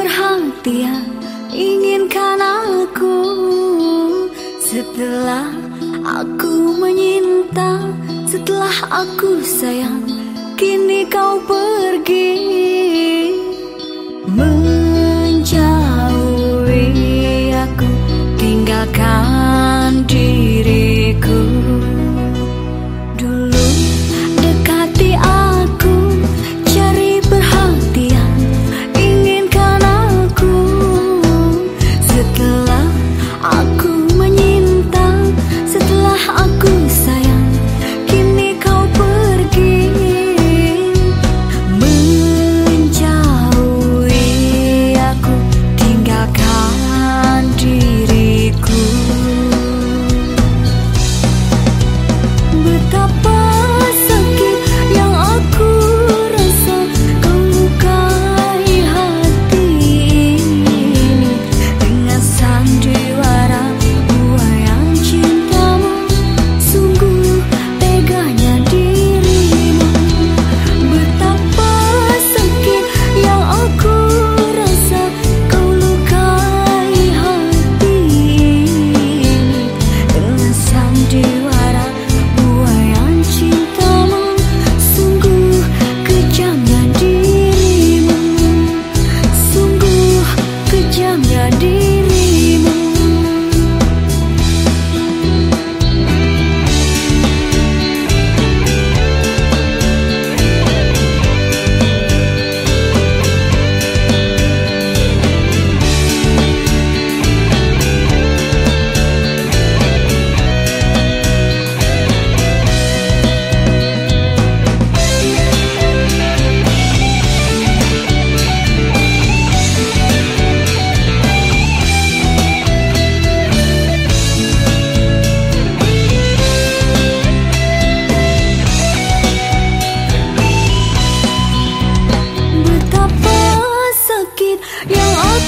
perhatian ya. inginkan aku. Setelah aku menyinta Setelah aku sayang Kini kau pergi.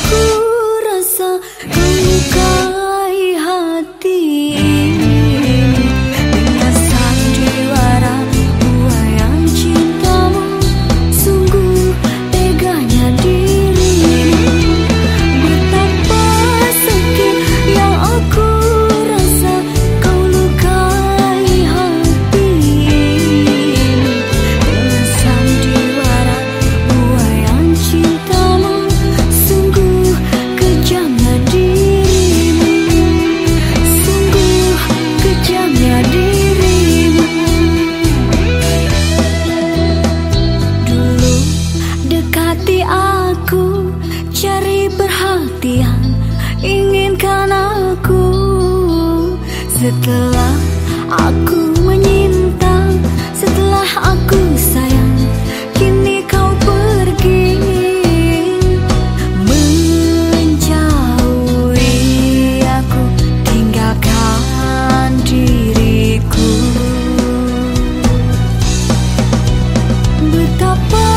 could Setelah aku menyintai, Setelah aku sayang Kini kau pergi. Menjauhi aku Tinggalkan diriku. Betapa